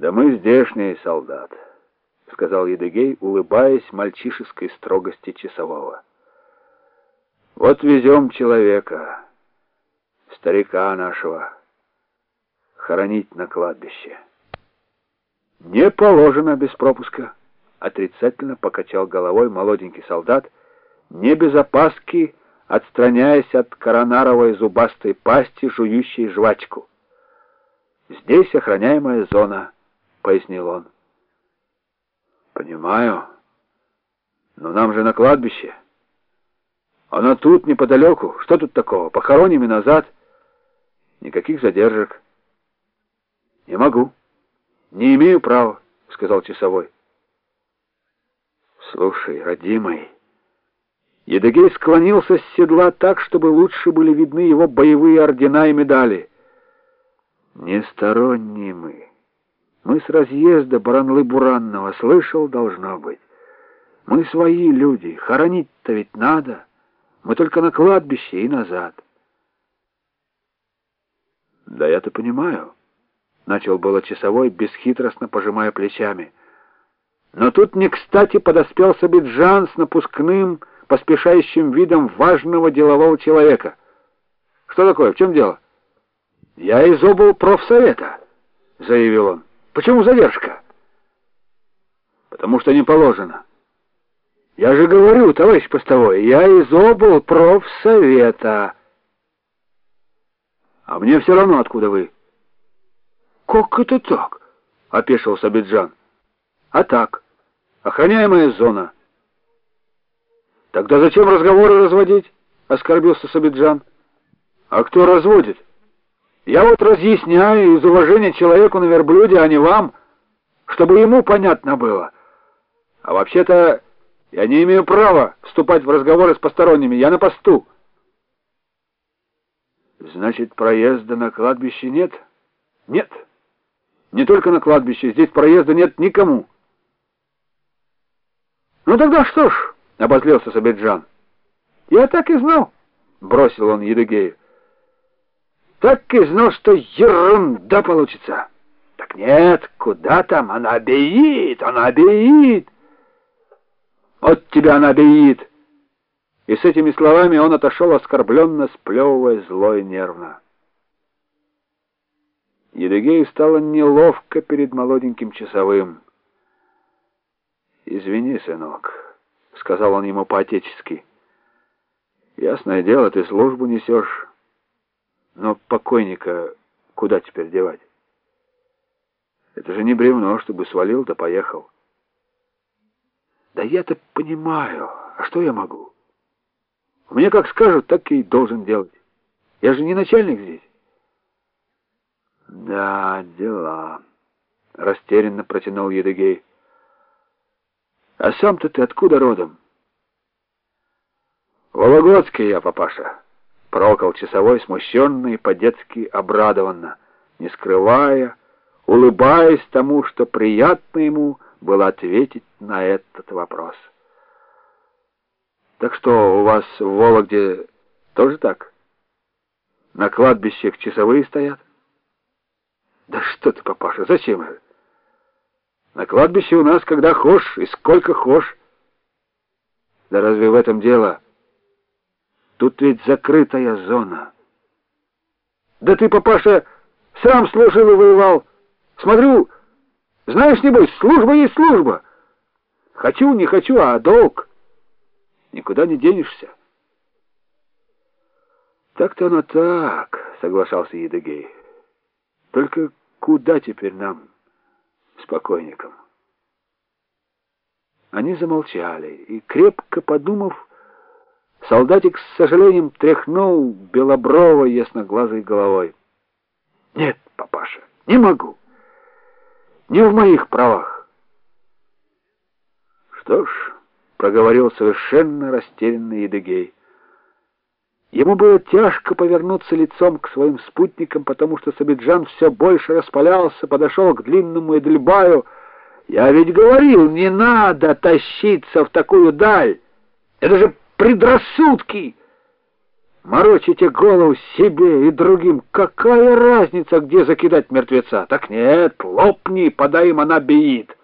Да мы здешний солдат, сказал Едыгей, улыбаясь мальчишеской строгости часового. Вот везем человека, старика нашего, хоронить на кладбище. Не положено без пропуска, отрицательно покачал головой молоденький солдат, не без опаски, отстраняясь от коронаровой зубастой пасти, жующей жвачку. Здесь охраняемая зона. — пояснил он. «Понимаю. Но нам же на кладбище. Оно тут, неподалеку. Что тут такого? Похороним и назад. Никаких задержек». «Не могу. Не имею права», — сказал часовой. «Слушай, родимый...» Едыгей склонился с седла так, чтобы лучше были видны его боевые ордена и медали. «Не сторонние мы». Мы с разъезда Баранлы-Буранного, слышал, должно быть. Мы свои люди, хоронить-то ведь надо. Мы только на кладбище и назад. Да я-то понимаю, начал было часовой, бесхитростно пожимая плечами. Но тут не кстати подоспел Сабиджан с напускным, поспешающим видом важного делового человека. Что такое? В чем дело? Я из обл профсовета, заявил он. Почему задержка? Потому что не положено. Я же говорю, товарищ постовой, я из обл профсовета. А мне все равно, откуда вы. Как это так? Опешил Сабиджан. А так, охраняемая зона. Тогда зачем разговоры разводить? Оскорбился Сабиджан. А кто разводит? Я вот разъясняю из уважения человеку на верблюде, а не вам, чтобы ему понятно было. А вообще-то я не имею права вступать в разговоры с посторонними, я на посту. Значит, проезда на кладбище нет? Нет. Не только на кладбище, здесь проезда нет никому. Ну тогда что ж, обозлился Сабиджан. Я так и знал, бросил он Едыгею. Так и знал, что ерунда получится. Так нет, куда там? Она обеит, она обеит. Вот тебя она обеит. И с этими словами он отошел оскорбленно, сплевывая зло и нервно. Едыгею стало неловко перед молоденьким часовым. «Извини, сынок», — сказал он ему по-отечески. «Ясное дело, ты службу несешь». Но покойника куда теперь девать? Это же не бревно, чтобы свалил да поехал. Да я-то понимаю. А что я могу? У меня как скажут, так и должен делать. Я же не начальник здесь. Да, дела. Растерянно протянул Едыгей. А сам-то ты откуда родом? Вологодский я, папаша. Прокол часовой, смущенный, по-детски обрадованно, не скрывая, улыбаясь тому, что приятно ему было ответить на этот вопрос. Так что у вас в Вологде тоже так? На кладбищах часовые стоят? Да что ты, папаша, зачем же? На кладбище у нас когда хошь и сколько хошь. Да разве в этом дело? Тут ведь закрытая зона. Да ты, папаша, сам служил и воевал. Смотрю, знаешь, небось, служба есть служба. Хочу, не хочу, а долг. Никуда не денешься. Так-то оно так, соглашался Едыгей. Только куда теперь нам, спокойникам? Они замолчали и, крепко подумав, Солдатик с сожалением тряхнул белобровой ясноглазой головой. «Нет, папаша, не могу. Не в моих правах». «Что ж», — проговорил совершенно растерянный Едыгей, Ему было тяжко повернуться лицом к своим спутникам, потому что Сабиджан все больше распалялся, подошел к длинному Эдельбаю. «Я ведь говорил, не надо тащиться в такую даль! Это же предрассудки. Морочите голову себе и другим. Какая разница, где закидать мертвеца? Так нет, лопни, подай им, она биит.